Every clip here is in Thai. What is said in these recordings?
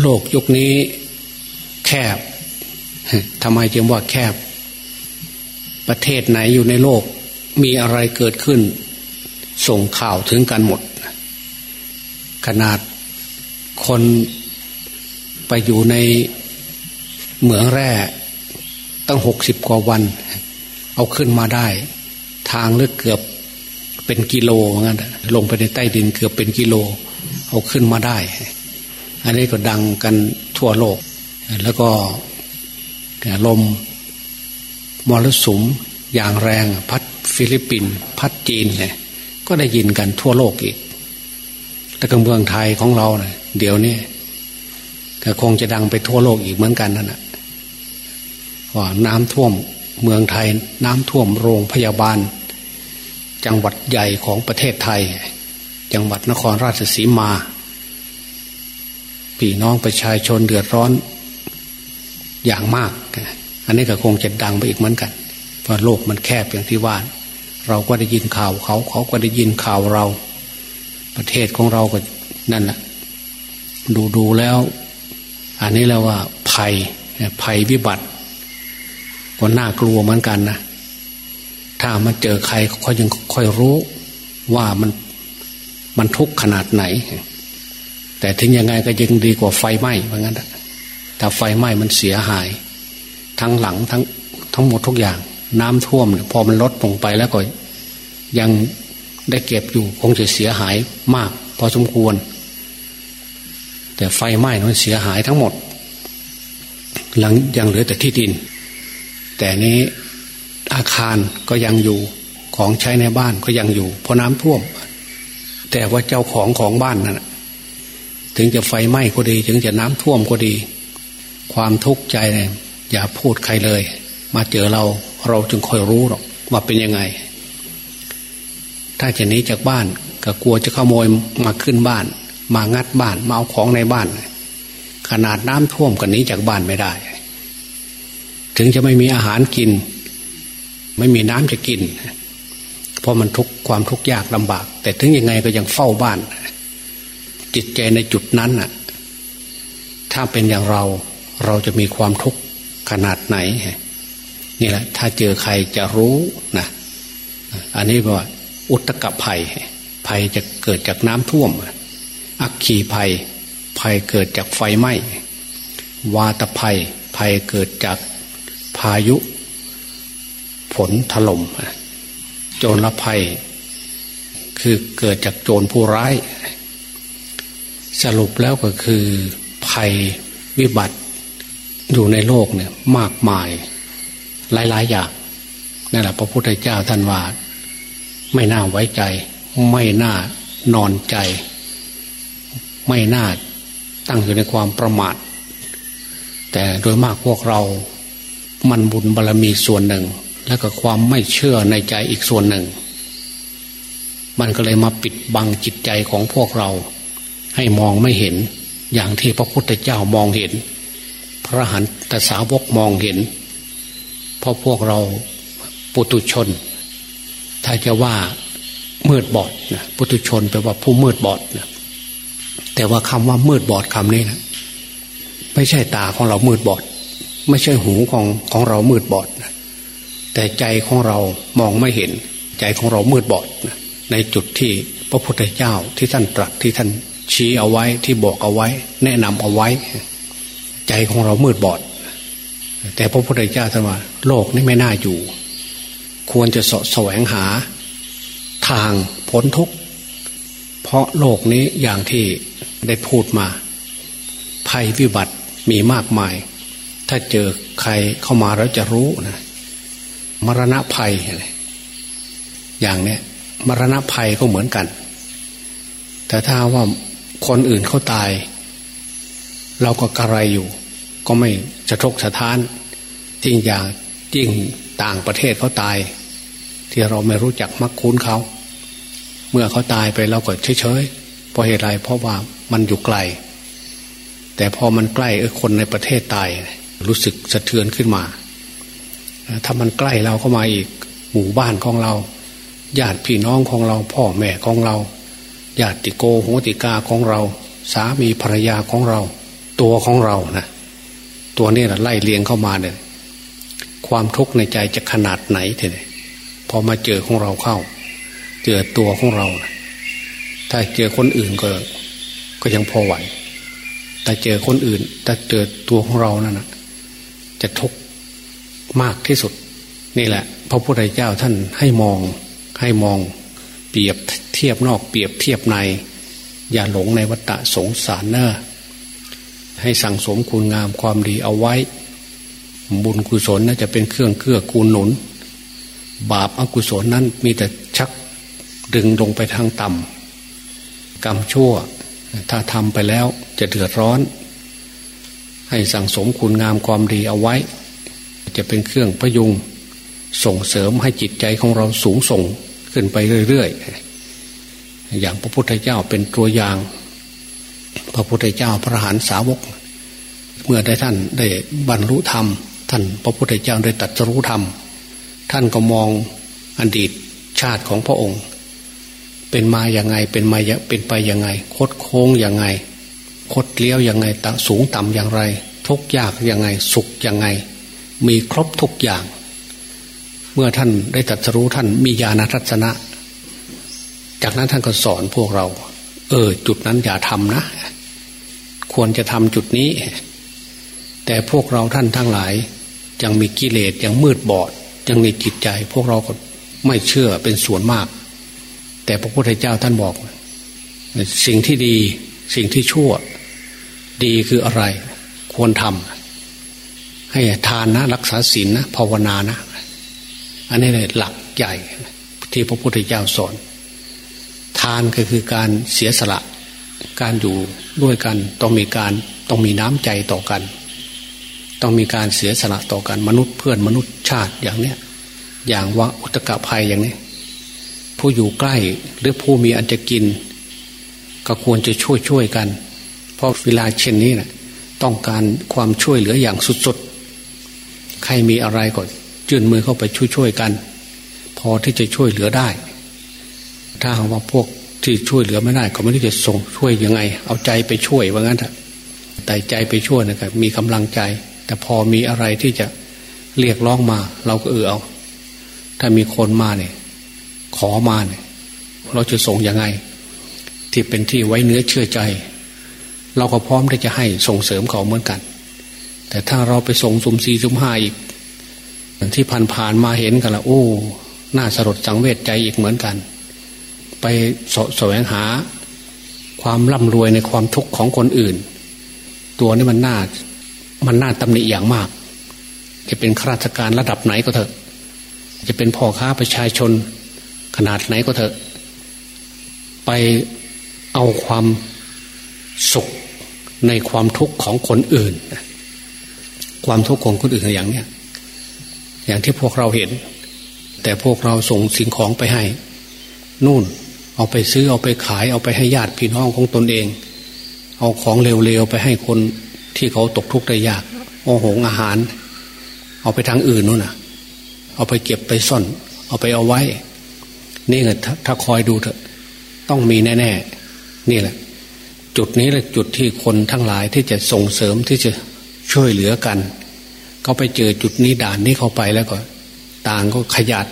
โลกยุคนี้แคบทำไมจึงว่าแคบ ประเทศไหนอยู่ในโลก มีอะไรเกิดขึ้น ส่งข่าวถึงกันหมด ขนาดคนไปอยู่ในเหมืองแร่ ตั้งหกสิบกว่าวัน เอาขึ้นมาได้ ทางลึกเกือบเป็นกิโลงั้นลงไปในใต้ดินเกือบเป็นกิโล เอาขึ้นมาได้ อันนี้ก็ดังกันทั่วโลก แล้วก็ลมมรสุมอย่างแรงพัดฟิลิปปินส์พัดจีนเนี่ยก็ได้ยินกันทั่วโลกอีก แล้วก็เมืองไทยของเราเนี่ยเดี๋ยวนี้ก็คงจะดังไปทั่วโลกอีกเหมือนกันนั่นแหละว่าน้ำท่วมเมืองไทย น้ำท่วมโรงพยาบาล จังหวัดใหญ่ของประเทศไทย จังหวัดนครราชสีมา พี่น้องประชาชนเดือดร้อนอย่างมาก อันนี้ก็คงจะดังไปอีกเหมือนกัน เพราะโลกมันแคบอย่างที่ว่าเราก็ได้ยินข่าวเขาเขาก็ได้ยินข่าวเรา ประเทศของเราก็นั่นแหละดูดูแล้ว อันนี้แล้วว่าภัยภัยวิบัติก็น่ากลัวเหมือนกันนะถ้ามันเจอใครเขายังค่อยรู้ว่ามันมันทุกข์ขนาดไหน แต่ถึงยังไงก็ยังดีกว่าไฟไหม้เหมือนกันถ้าไฟไหม้มันเสียหาย ทั้งหลังทั้งทั้งหมดทุกอย่าง น้ำท่วมเนี่ยพอมันลดลงไปแล้วก็ ยังได้เก็บอยู่คงจะเสียหายมาก พอสมควร แต่ไฟไหม้มันเสียหายทั้งหมด หลังยังเหลือแต่ที่ดิน แต่นี้อาคารก็ยังอยู่ของใช้ในบ้านก็ยังอยู่เพราะน้ำท่วม แต่ว่าเจ้าของของบ้านนั่น ถึงจะไฟไหม้ก็ดี ถึงจะน้ำท่วมก็ดี ความทุกข์ใจเนี่ยอย่าพูดใครเลย มาเจอเราเราจึงค่อยรู้หรอกว่าเป็นยังไง ถ้าจะหนีจากบ้านก็กลัวจะขโมยมาขึ้นบ้าน มางัดบ้านมาเอาของในบ้าน ขนาดน้ำท่วมกันนี้จากบ้านไม่ได้ ถึงจะไม่มีอาหารกิน ไม่มีน้ำจะกิน เพราะมันทุกความทุกข์ยากลำบาก แต่ถึงยังไงก็ยังเฝ้าบ้าน จิตใจในจุดนั้นน่ะ ถ้าเป็นอย่างเราเราจะมีความทุกข์ขนาดไหนนี่แหละ ถ้าเจอใครจะรู้นะอันนี้ว่าอุตกะภัย ภัยจะเกิดจากน้ำท่วม อักขีภัย ภัยเกิดจากไฟไหม้ วาตภัย ภัยเกิดจากพายุ ฝนถล่ม โจรภัย คือเกิดจากโจรผู้ร้าย สรุปแล้วก็คือภัยวิบัติอยู่ในโลกเนี่ยมากมาย หลาย ๆ อย่างนั่นแหละพระพุทธเจ้าท่านว่าไม่น่าไว้ใจ ไม่น่านอนใจ ไม่น่าตั้งอยู่ในความประมาท แต่โดยมากพวกเรา มันบุญบารรมีส่วนหนึ่ง แล้วก็ความไม่เชื่อในใจอีกส่วนหนึ่ง มันก็เลยมาปิดบังจิตใจของพวกเรา ให้มองไม่เห็น อย่างที่พระพุทธเจ้ามองเห็น พระหันตสาวกมองเห็น เพราะพวกเราปุตุชน ถ้าจะว่ามืดบอดนะปุตุชนแปลว่าผู้มืดบอดนะแต่ว่าคำว่ามืดบอดคำนี้นะไม่ใช่ตาของเรามืดบอด ไม่ใช่หูของของเรามืดบอดนะแต่ใจของเรามองไม่เห็น ใจของเรามืดบอดนะในจุดที่พระพุทธเจ้าที่ท่านตรัสที่ท่าน ชี้เอาไว้ที่บอกเอาไว้ แนะนำเอาไว้ ใจของเรามืดบอด แต่พระพุทธเจ้าท่านว่า โลกนี้ไม่น่าอยู่ ควรจะสแสวงหา ทางพ้นทุกข์เพราะโลกนี้อย่างที่ได้พูดมา ภัยวิบัติมีมากมาย ถ้าเจอใครเข้ามาแล้วจะรู้นะมรณะภัย อย่างเนี้ยมรณะภัยก็เหมือนกัน แต่ถ้าว่า คนอื่นเขาตาย เราก็กระไรอยู่ ก็ไม่สะทกสะท้านจริงอย่างจริงต่างประเทศเขาตาย ที่เราไม่รู้จักมักคุ้นเขา เมื่อเขาตายไปเราก็เฉยๆเพราะเหตุไรเพราะว่ามันอยู่ไกล แต่พอมันใกล้เออคนในประเทศตาย รู้สึกสะเทือนขึ้นมา ถ้ามันใกล้เราเข้ามาอีกหมู่บ้านของเราญาติพี่น้องของเราพ่อแม่ของเรา ญาติโกโหติกาของเรา สามีภรรยาของเรา ตัวของเรานะตัวนี้แหละไล่เลียงเข้ามาเนี่ยความทุกข์ในใจจะขนาดไหนเถอะพอมาเจอของเราเข้า เจอตัวของเรานะถ้าเจอคนอื่นก็ ก็ยังพอไหว แต่เจอคนอื่น แต่เจอตัวของเรานั่นนะจะทุกข์มากที่สุด นี่แหละ พระพุทธเจ้าท่านให้มองให้มอง เปรียบเทียบนอกเปรียบเทียบใน อย่าหลงในวัฏสงสารเนอให้สั่งสมคุณงามความดีเอาไว้ บุญกุศลน่าจะเป็นเครื่องเกื้อกูลหนุน บาปอกุศลนั้นมีแต่ชักดึงลงไปทางต่ำกรรมชั่ว ถ้าทำไปแล้วจะเดือดร้อน ให้สั่งสมคุณงามความดีเอาไว้ จะเป็นเครื่องประยุงส่งเสริมให้จิตใจของเราสูงส่ง ขึ้นไปเรื่อยๆ อย่างพระพุทธเจ้าเป็นตัวอย่าง พระพุทธเจ้าพระหานสาวก เมื่อได้ท่านได้บรรลุธรรม ท่านพระพุทธเจ้าได้ตัดรู้ธรรม ท่านก็มองอดีตชาติของพระองค์ เป็นมาอย่างไงเป็นมาเป็นไปอย่างไง คดโค้งอย่างไง คดเลี้ยวอย่างไงตสูงต่ำอย่างไร ทุกยากอย่างไงสุขอย่างไง มีครบทุกอย่าง เมื่อท่านได้ตัดสู้ท่านมีญาณทัศนะ จากนั้นท่านก็สอนพวกเรา เออ จุดนั้นอย่าทำนะ ควรจะทำจุดนี้ แต่พวกเราท่านทั้งหลาย ยังมีกิเลสยังมืดบอด ยังมีจิตใจ พวกเราก็ไม่เชื่อเป็นส่วนมาก แต่พระพุทธเจ้าท่านบอก สิ่งที่ดีสิ่งที่ชั่ว ดีคืออะไร ควรทำให้ทานนะ รักษาศีลนะภาวนานะ อันนี้เลยหลักใหญ่ที่พระพุทธเจ้าสอน ทานก็คือการเสียสละ การอยู่ด้วยกันต้องมีการต้องมีน้ำใจต่อกัน ต้องมีการเสียสละต่อกันมนุษย์เพื่อนมนุษย์ชาติอย่างเนี้ยอย่างว่าอุตกะภัยอย่างนี้ผู้อยู่ใกล้หรือผู้มีอันจะกิน ก็ควรจะช่วยช่วยกัน เพราะเวลาเช่นนี้นะต้องการความช่วยเหลืออย่างสุดๆ ใครมีอะไรก่อน ยื่นมือเข้าไปช่วยๆกัน พอที่จะช่วยเหลือได้ ถ้าหากว่าพวกที่ช่วยเหลือไม่ได้ก็ไม่รู้จะส่งช่วยยังไง เอาใจไปช่วยว่างั้นเถอะแต่ใจไปช่วยนะครับมีกำลังใจ แต่พอมีอะไรที่จะเรียกร้องมา เราก็เออเอา ถ้ามีคนมาเนี่ย ขอมาเนี่ย เราจะส่งยังไง ที่เป็นที่ไว้เนื้อเชื่อใจ เราก็พร้อมที่จะให้ส่งเสริมเขาเหมือนกัน แต่ถ้าเราไปส่งสุ่มสี่สุ่มห้าอีก ที่ผ่านผ่านมาเห็นกันละโอ้น่าสลดสังเวชใจอีกเหมือนกัน ไปสแสวงหา ความร่ำรวยในความทุกข์ของคนอื่น ตัวนี้มันน่ามันน่าตำหนิอย่างมาก จะเป็นข้าราชการระดับไหนก็เถอะ จะเป็นพ่อค้าประชาชนขนาดไหนก็เถอะ ไปเอาความสุขในความทุกข์ของคนอื่น ความทุกข์ของคนอื่นอย่างเนี้ย อย่างที่พวกเราเห็น แต่พวกเราส่งสิ่งของไปให้ นู่น เอาไปซื้อเอาไปขายเอาไปให้ญาติพี่น้องของตนเอง เอาของเร็วๆไปให้คนที่เขาตกทุกข์ได้ยากโอ้โหอาหาร เอาไปทางอื่นนู่นน่ะ เอาไปเก็บไปซ่อน เอาไปเอาไว้ นี่ไงถ้าคอยดูเถอะ ต้องมีแน่ๆนี่แหละ จุดนี้แหละจุดที่คนทั้งหลายที่จะส่งเสริมที่จะช่วยเหลือกัน เขาไปเจอจุดนี้ด่านนี้เข้าไปแล้วก็ต่างก็ขยัด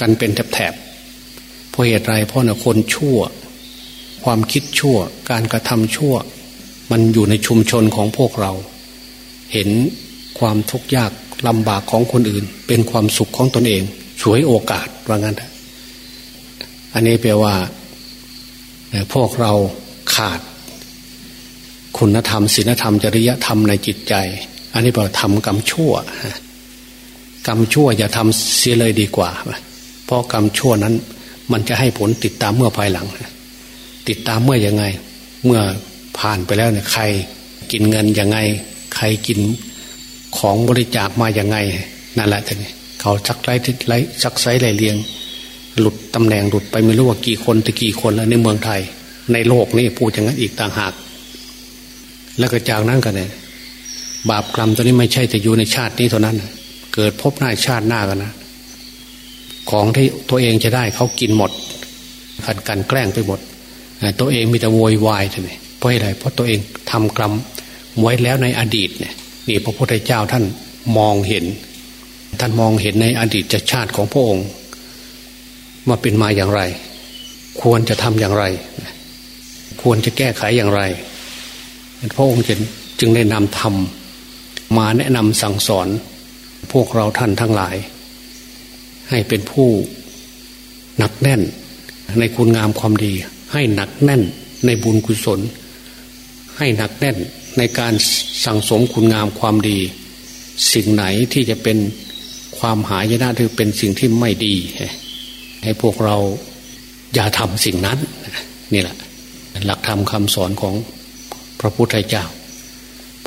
กันเป็นแถบๆเพราะเหตุไรเพราะนะคนชั่ว ความคิดชั่วการกระทำชั่ว มันอยู่ในชุมชนของพวกเรา เห็นความทุกข์ยากลำบากของคนอื่น เป็นความสุขของตนเองช่วยโอกาสว่างั้นอันนี้แปลว่าพวกเราขาด คุณธรรมศีลธรรมจริยธรรมในจิตใจ อันนี้บอกทำกรรมชั่ว กรรมชั่วอย่าทำเสียเลยดีกว่า เพราะกรรมชั่วนั้น มันจะให้ผลติดตามเมื่อภายหลัง ติดตามเมื่อยังไง เมื่อผ่านไปแล้วเนี่ยใครกินเงินยังไง ใครกินของบริจาคมาอย่างไง นั่นแหละท่านเขาชักไล่ทิไล่ชักไซไล่เลียง หลุดตำแหน่งหลุดไปไม่รู้ว่ากี่คนต่กี่คนแล้วในเมืองไทย ในโลกนี่พูดอย่างนั้นอีกต่างหาก แล้วก็จากนั้นกันเนี่ย บาปกรรมตัวนี้ไม่ใช่จะอยู่ในชาตินี้เท่านั้น เกิดพบหน้าชาติหน้ากันนะของที่ตัวเองจะได้เขากินหมดขันกันแกล้งไปหมดตัวเองมีแต่โวยวายใช่ไหมเพราะอะไรเพราะตัวเองทำกรรมไว้แล้วในอดีตเนี่ยนี่พระพุทธเจ้าท่านมองเห็น ท่านมองเห็นในอดีตชาติของพระองค์มาเป็นมาอย่างไร ควรจะทำอย่างไร ควรจะแก้ไขอย่างไรพระองค์จึงได้นำธรรม มาแนะนำสั่งสอน พวกเราท่านทั้งหลาย ให้เป็นผู้หนักแน่น ในคุณงามความดี ให้หนักแน่นในบุญกุศล ให้หนักแน่นในการสั่งสมคุณงามความดี สิ่งไหนที่จะเป็นความหายนะหรือเป็นสิ่งที่ไม่ดี ให้พวกเราอย่าทำสิ่งนั้นนี่แหละ หลักธรรมคำสอนของพระพุทธเจ้า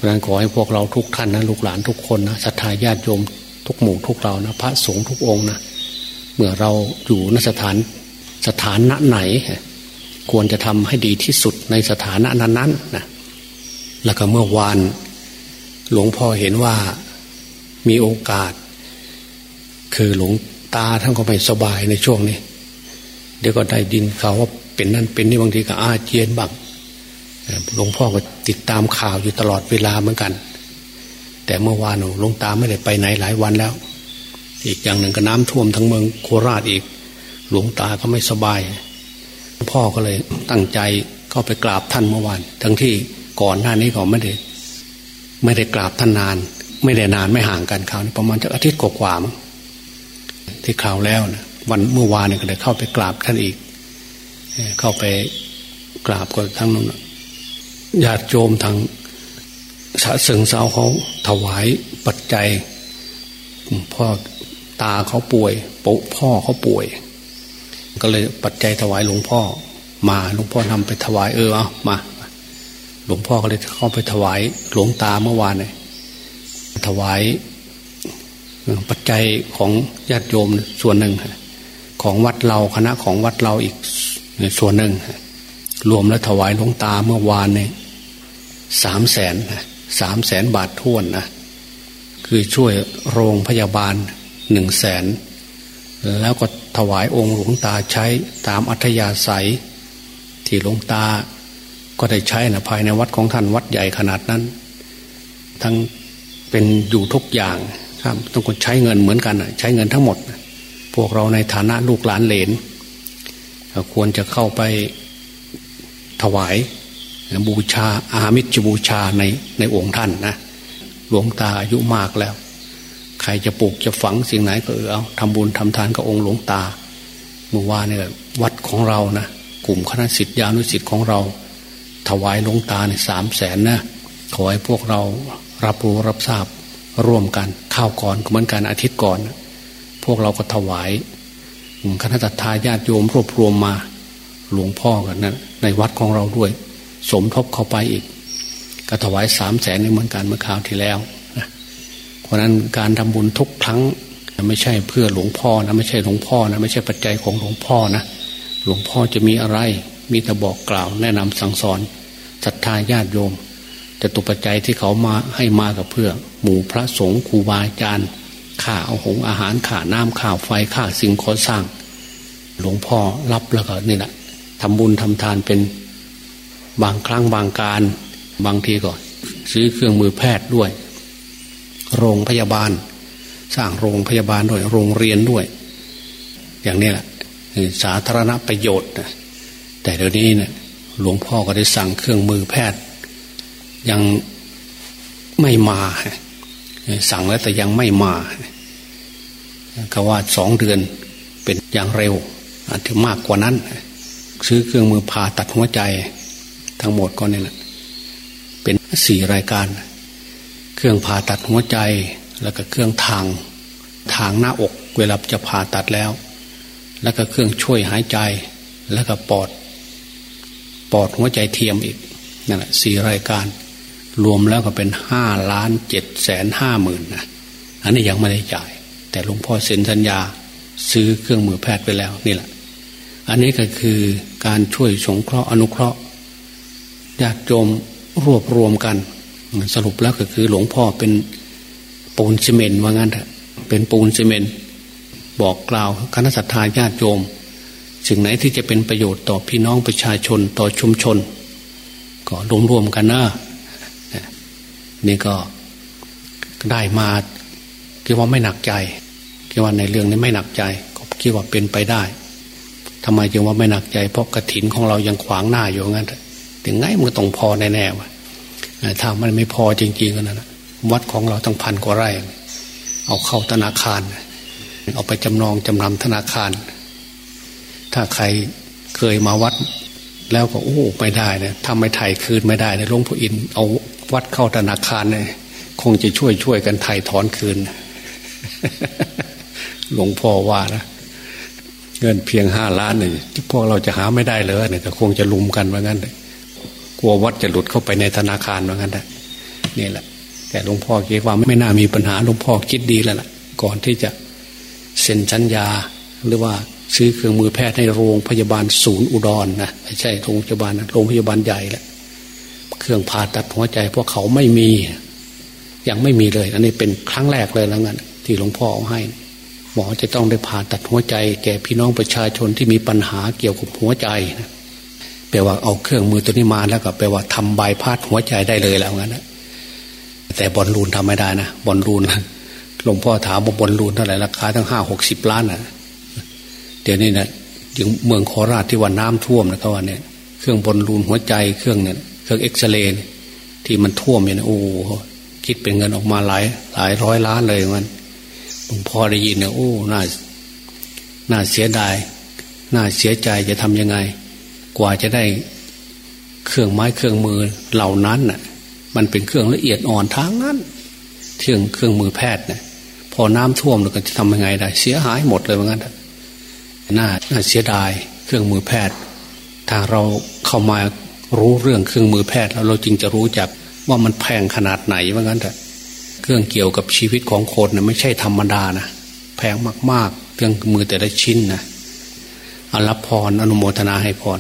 ราะนั้นขอให้พวกเราทุกท่านนะลูกหลานทุกคนนะศรัทธาญาติโยมทุกหมู่ทุกเรานะพระสงฆ์ทุกองนะเมื่อเราอยู่นสถานสถานะไหน ควรจะทำให้ดีที่สุดในสถานะนั้นๆนะแล้วก็เมื่อวานหลวงพ่อเห็นว่ามีโอกาส คือหลวงตาท่านก็ไม่สบายในช่วงนี้ เดี๋ยวก็ได้ดินเขาว่าเป็นนั่นเป็นนี่บางทีก็อาเจียนบ้าง หลวงพ่อก็ติดตามข่าวอยู่ตลอดเวลาเหมือนกัน แต่เมื่อวานหลวงตาไม่ได้ไปไหนหลายวันแล้ว อีกอย่างหนึ่งก็น้ำท่วมทั้งเมืองโคราชอีก หลวงตาก็ไม่สบายพ่อก็เลยตั้งใจเข้าไปกราบท่านเมื่อวาน ทั้งที่ก่อนหน้านี้ก็ไม่ได้ไม่ได้กราบท่านนาน ไม่ได้นานไม่ห่างกันคราวนี้ประมาณจะอาทิตย์กว่าๆที่คราวแล้วนะวันเมื่อวานเนี่ยก็เลยเข้าไปกราบท่านอีกเข้าไปกราบก็ทั้งนั้น ญาติโยมทางสะเสิงสาวเขาถวายปัจจัยพ่อตาเขาป่วยปุพ่อเขาป่วย ก็เลยปัจจัยถวายหลวงพ่อ มาหลวงพ่อนำไปถวายเออเอามา หลวงพ่อก็เลยเข้าไปถวายหลวงตาเมื่อวานเลยถวาย ปัจจัยของญาติโยมส่วนหนึ่งของวัดเราคณะของวัดเราอีกส่วนหนึ่งรวมแล้วถวายหลวงตาเมื่อวานเนี่ย สามแสนสามแสนบาทท่วนนะคือช่วยโรงพยาบาลหนึ่งแสนแล้วก็ถวายองค์หลวงตาใช้ตามอัธยาศัย ที่หลวงตาก็ได้ใช้นะภายในวัดของท่านวัดใหญ่ขนาดนั้น ทั้งเป็นอยู่ทุกอย่างครับต้องใช้เงินเหมือนกันใช้เงินทั้งหมด พวกเราในฐานะลูกหลานเหลนควรจะเข้าไปถวาย บูชาอามิจบูชาในในองค์ท่านนะหลวงตาอายุมากแล้ว ใครจะปลูกจะฝังสิ่งไหนก็เออเอาทำบุญทำทานกับองค์หลวงตาเมื่อวานเนี่ยวัดของเรานะกลุ่มคณะสิทธิานุสิทธิ์ของเรา ถวายหลวงตาเนี่ยสามแสนนะขอให้พวกเรารับรู้รับทราบร่วมกันข้าวก่อนเหมือนกันอาทิตย์ก่อน พวกเราก็ถวายคณะทาญาติโยมรวบรวมมาหลวงพ่อกันนะในวัดของเราด้วย สมทบเข้าไปอีกก็ถวายสามแสนในเหมือนกันเมื่อคราวที่แล้วนะเพราะนั้นการทำบุญทุกครั้งไม่ใช่เพื่อหลวงพ่อนะไม่ใช่หลวงพ่อนะไม่ใช่ปัจจัยของหลวงพ่อนะหลวงพ่อจะมีอะไร มีแต่บอกกล่าว แนะนำสั่งสอนศรัทธาญาติโยมจะตุปัจจัยที่เขามาให้มากับเพื่อ หมู่พระสงฆ์ครูบาอาจารย์ข่าเอาหงอาหารข่าน้ำข่าไฟข่าสิ่งขอสร้าง หลวงพ่อรับแล้วก็นี่แหละทำบุญทำทานเป็น บางครั้งบางการ บางทีก็ซื้อเครื่องมือแพทย์ด้วย โรงพยาบาล สร้างโรงพยาบาลด้วย โรงเรียนด้วย อย่างนี้แหละสาธารณประโยชน์แต่เดี๋ยวนี้เนี่ยหลวงพ่อก็ได้สั่งเครื่องมือแพทย์ ยังไม่มา สั่งแล้วแต่ยังไม่มาก็ว่าสองเดือนเป็นอย่างเร็ว อาจจะมากกว่านั้น ซื้อเครื่องมือผ่าตัดหัวใจ ทั้งหมดก็นี่แหละ เป็นสี่รายการ เครื่องผ่าตัดหัวใจแล้วก็เครื่องทางทางหน้าอก เวลาจะผ่าตัดแล้ว แล้วก็เครื่องช่วยหายใจ แล้วก็ปอด ปอดหัวใจเทียมอีกนั่นแหละสี่รายการ รวมแล้วก็เป็นห้าล้านเจ็ดแสนห้าหมื่นนะอันนี้ยังไม่ได้จ่าย แต่หลวงพ่อเซ็นสัญญา ซื้อเครื่องมือแพทย์ไปแล้วนี่แหละ อันนี้ก็คือการช่วยสงเคราะห์อนุเคราะห์ ญาติโยมรวบรวมกัน สรุปแล้วก็คือหลวงพ่อเป็นปูนซีเมนต์ว่างั้นเถอะเป็นปูนซีเมนต์บอกกล่าวคณะสัตยาญาติโยมสิ่งไหนที่จะเป็นประโยชน์ต่อพี่น้องประชาชนต่อชุมชน ก็รวมรวมกันนะนี่ก็ได้มาคิดว่าไม่หนักใจคิดว่าในเรื่องนี้ไม่หนักใจก็คิดว่าเป็นไปได้ทำไมจึงว่าไม่หนักใจ เพราะกระถินของเรายังขวางหน้าอยู่งั้น ถึงไงมันต้องพอแน่ๆวะถ้ามันไม่พอจริงๆก็นั่นวัดของเราตั้งพันกว่าไร่ เอาเข้าธนาคาร เอาไปจำนองจำนำธนาคาร ถ้าใครเคยมาวัด แล้วก็โอ้ไม่ได้นะทำไม่ไถ่คืนไม่ได้นะหลวงพ่ออินเอาวัดเข้าธนาคารเนี่ยคงจะช่วยช่วยกันไถ่ถอนคืน หลวงพ่อว่านะเงินเพียงห้าล้านหนึ่งที่พวกเราจะหาไม่ได้เลยเนี่ยก็คงจะลุมกันว่างั้นเลย กลัววัดจะหลุดเข้าไปในธนาคารว่างั้นแหละนี่แหละ แต่หลวงพ่อคิดว่าไม่น่ามีปัญหาหลวงพ่อคิดดีแล้วล่ะ ก่อนที่จะเซ็นสัญญาหรือว่าซื้อเครื่องมือแพทย์ให้โรงพยาบาลศูนย์อุดรนนะไม่ใช่โรงพยาบาลนะโรงพยาบาลใหญ่แหละเครื่องผ่าตัดหัวใจพวกเขาไม่มี ยังไม่มีเลย อันนี้เป็นครั้งแรกเลยแล้วงั้นที่หลวงพ่อเอาให้ หมอจะต้องได้ผ่าตัดหัวใจ แก่พี่น้องประชาชนที่มีปัญหาเกี่ยวกับหัวใจนะ แปลว่าเอาเครื่องมือตัวนี้มาแล้วก็แปลว่าทำใบพาดหัวใจได้เลยแล้วงั้นนะแต่บอลลูนทำไม่ได้นะบอลลูนหลวงพ่อถามว่าบอลลูนเท่าไหร่ราคาตั้งห้าหกสิบล้านนะเดี๋ยวนี้นะอยังเมืองโคราชที่ว่าน้ำท่วมนะเขาว่าเนี่ยเครื่องบอลลูนหัวใจเครื่องเนี่ยเครื่องเอ็กซเรย์ที่มันท่วมเนี่ยโอ้คิดเป็นเงินออกมาหลายหลายร้อยล้านเลยมันหลวงพ่อได้ยินเนี่ยโอ้น่าน่าเสียดายน่าเสียใจจะทำยังไง กว่าจะได้เครื่องไม้เครื่องมือเหล่านั้นน่ะ มันเป็นเครื่องละเอียดอ่อนทั้งนั้น เครื่องเครื่องมือแพทย์เนี่ยพอน้ำท่วมเราก็จะทำยังไงได้ เสียหายหมดเลยเหมือนกันน่าน่าเสียดายเครื่องมือแพทย์ ถ้าเราเข้ามารู้เรื่องเครื่องมือแพทย์แล้วเราจึงจะรู้จักว่ามันแพงขนาดไหนว่างั้นแต่เครื่องเกี่ยวกับชีวิตของคนนะไม่ใช่ธรรมดานะแพงมากๆเครื่องมือแต่ละชิ้นนะอรับพรอนุโมทนาให้พร